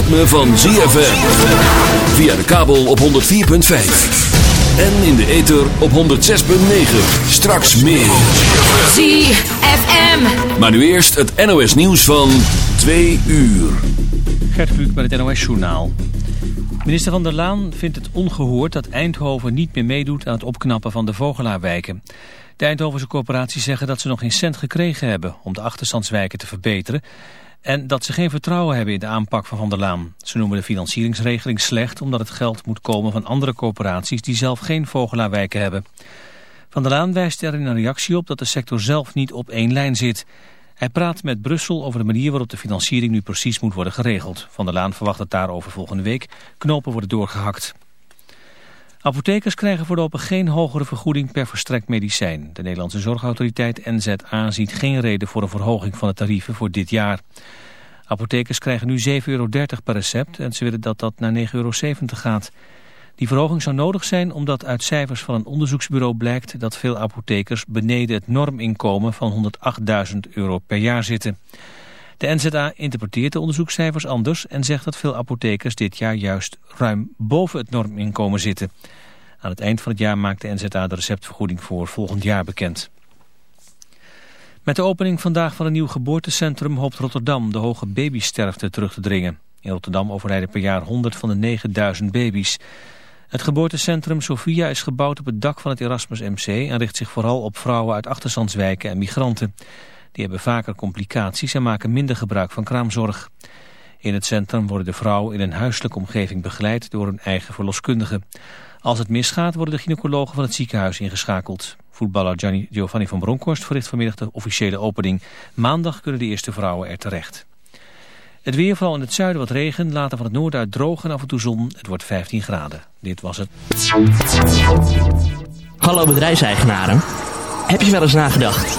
ritme van ZFM. Via de kabel op 104.5. En in de ether op 106.9. Straks meer. ZFM. Maar nu eerst het NOS nieuws van 2 uur. Gert Kluk met het NOS journaal. Minister van der Laan vindt het ongehoord dat Eindhoven niet meer meedoet aan het opknappen van de Vogelaarwijken. De Eindhovense corporaties zeggen dat ze nog geen cent gekregen hebben om de achterstandswijken te verbeteren en dat ze geen vertrouwen hebben in de aanpak van Van der Laan. Ze noemen de financieringsregeling slecht omdat het geld moet komen van andere corporaties die zelf geen vogelaarwijken hebben. Van der Laan wijst er in een reactie op dat de sector zelf niet op één lijn zit. Hij praat met Brussel over de manier waarop de financiering nu precies moet worden geregeld. Van der Laan verwacht dat daarover volgende week knopen worden doorgehakt. Apothekers krijgen voorlopig geen hogere vergoeding per verstrekt medicijn. De Nederlandse Zorgautoriteit NZA ziet geen reden voor een verhoging van de tarieven voor dit jaar. Apothekers krijgen nu 7,30 euro per recept en ze willen dat dat naar 9,70 euro gaat. Die verhoging zou nodig zijn omdat uit cijfers van een onderzoeksbureau blijkt dat veel apothekers beneden het norminkomen van 108.000 euro per jaar zitten. De NZA interpreteert de onderzoekscijfers anders en zegt dat veel apothekers dit jaar juist ruim boven het norminkomen zitten. Aan het eind van het jaar maakt de NZA de receptvergoeding voor volgend jaar bekend. Met de opening vandaag van een nieuw geboortecentrum hoopt Rotterdam de hoge babysterfte terug te dringen. In Rotterdam overlijden per jaar 100 van de 9000 baby's. Het geboortecentrum Sofia is gebouwd op het dak van het Erasmus MC en richt zich vooral op vrouwen uit achterstandswijken en migranten. Die hebben vaker complicaties en maken minder gebruik van kraamzorg. In het centrum worden de vrouwen in een huiselijke omgeving begeleid door een eigen verloskundige. Als het misgaat worden de gynaecologen van het ziekenhuis ingeschakeld. Voetballer Giovanni van Bronckhorst verricht vanmiddag de officiële opening. Maandag kunnen de eerste vrouwen er terecht. Het weer, vooral in het zuiden wat regen, later van het noorden uit droog en af en toe zon. Het wordt 15 graden. Dit was het. Hallo bedrijfseigenaren. Heb je wel eens nagedacht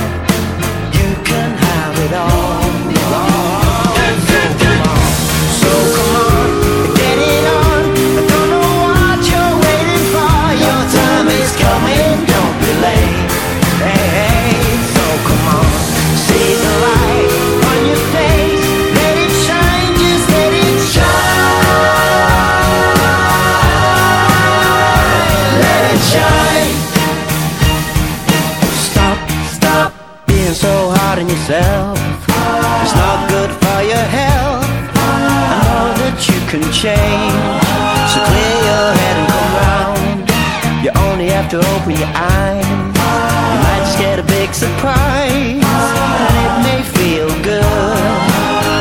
to open your eyes. You might just get a big surprise, and it may feel good.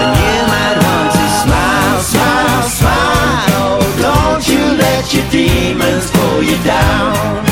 And you might want to smile, smile, smile. Oh, don't you let your demons pull you down.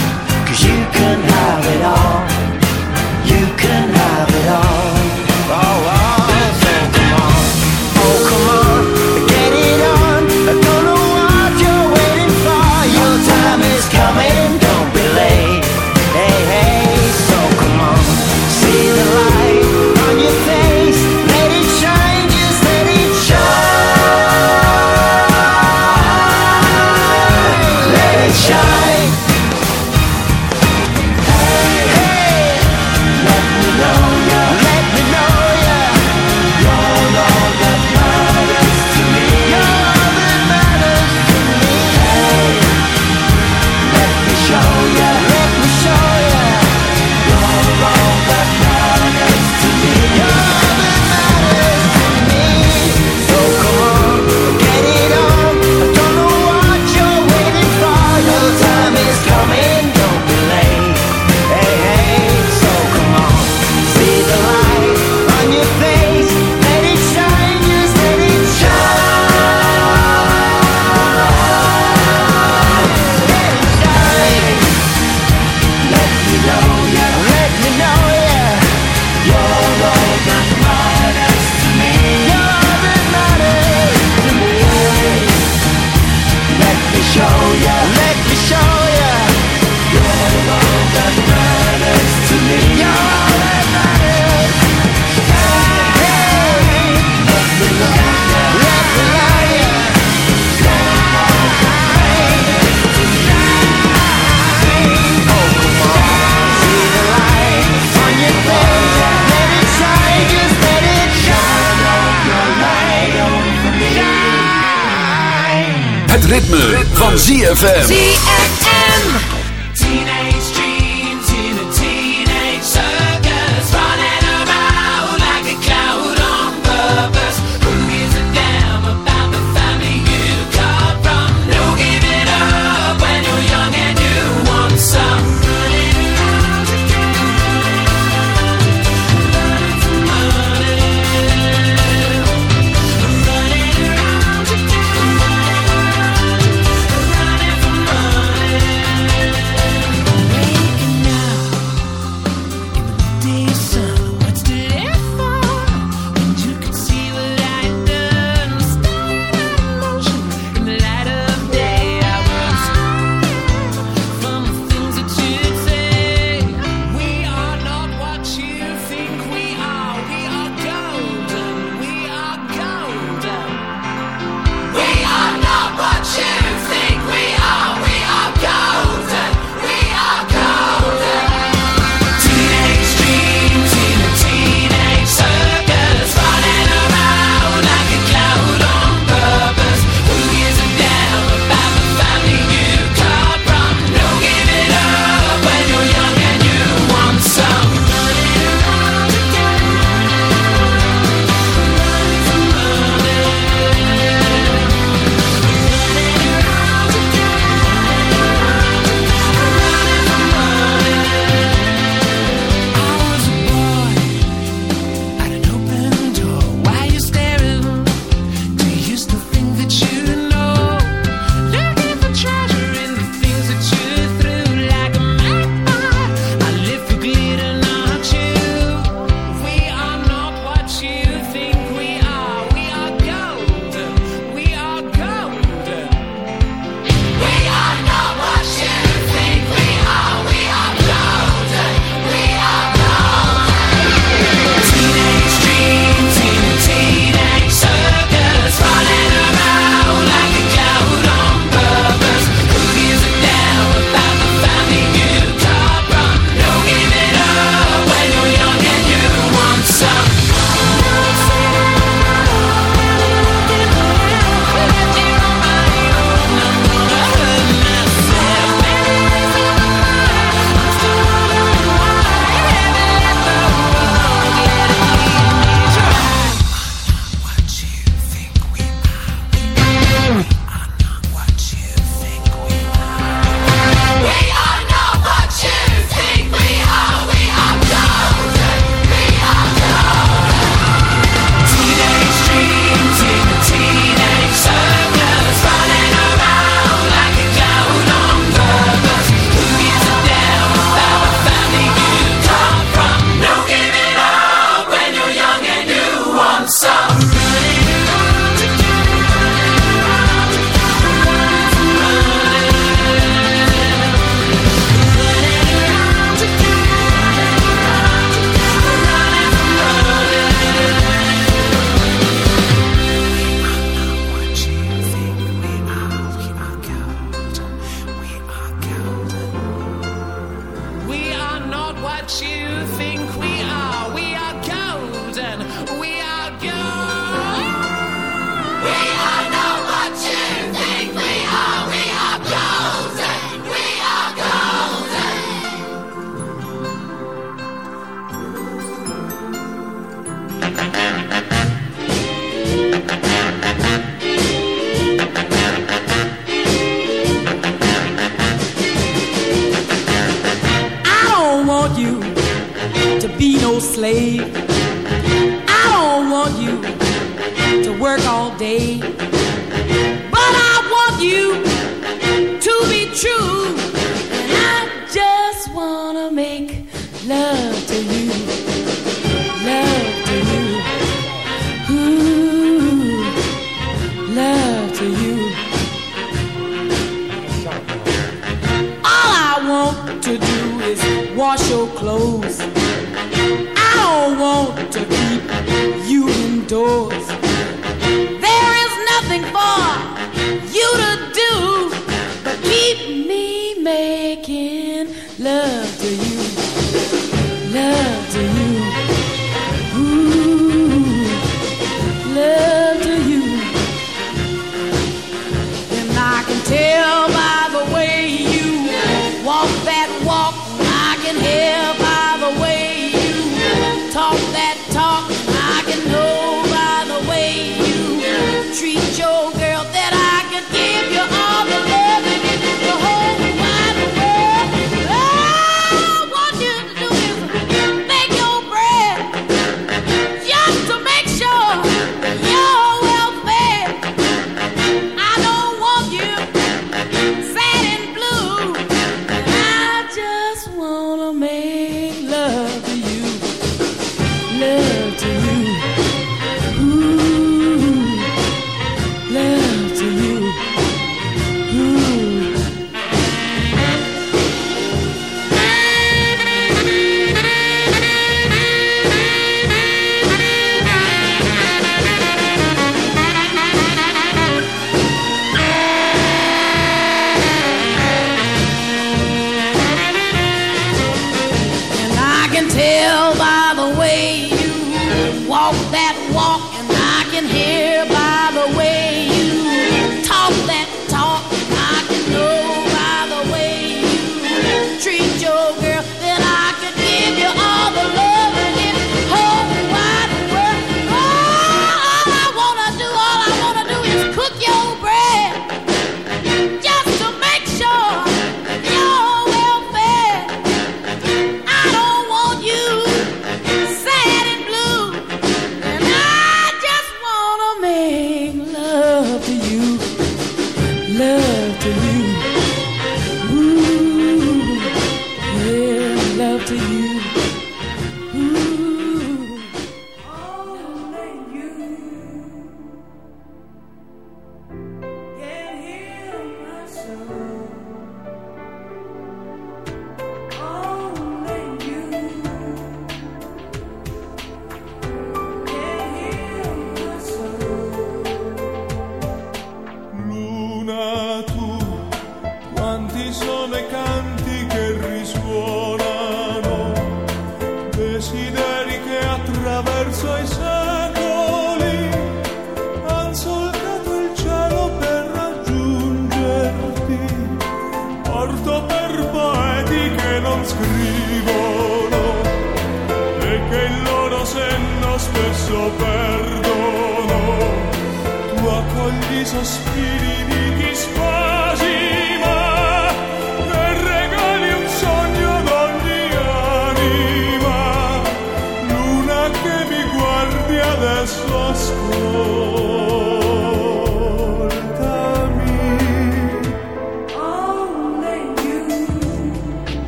Slave.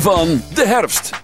Van de herfst.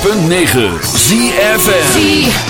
106.9 ZFM.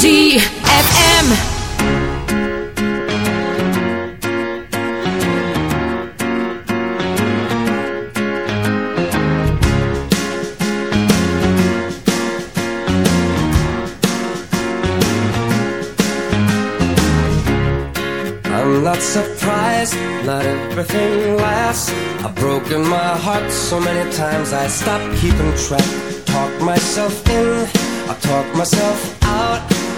ZFM. I'm not surprised, not everything lasts. I've broken my heart so many times I stopped keeping track. Talk myself in, I talk myself out.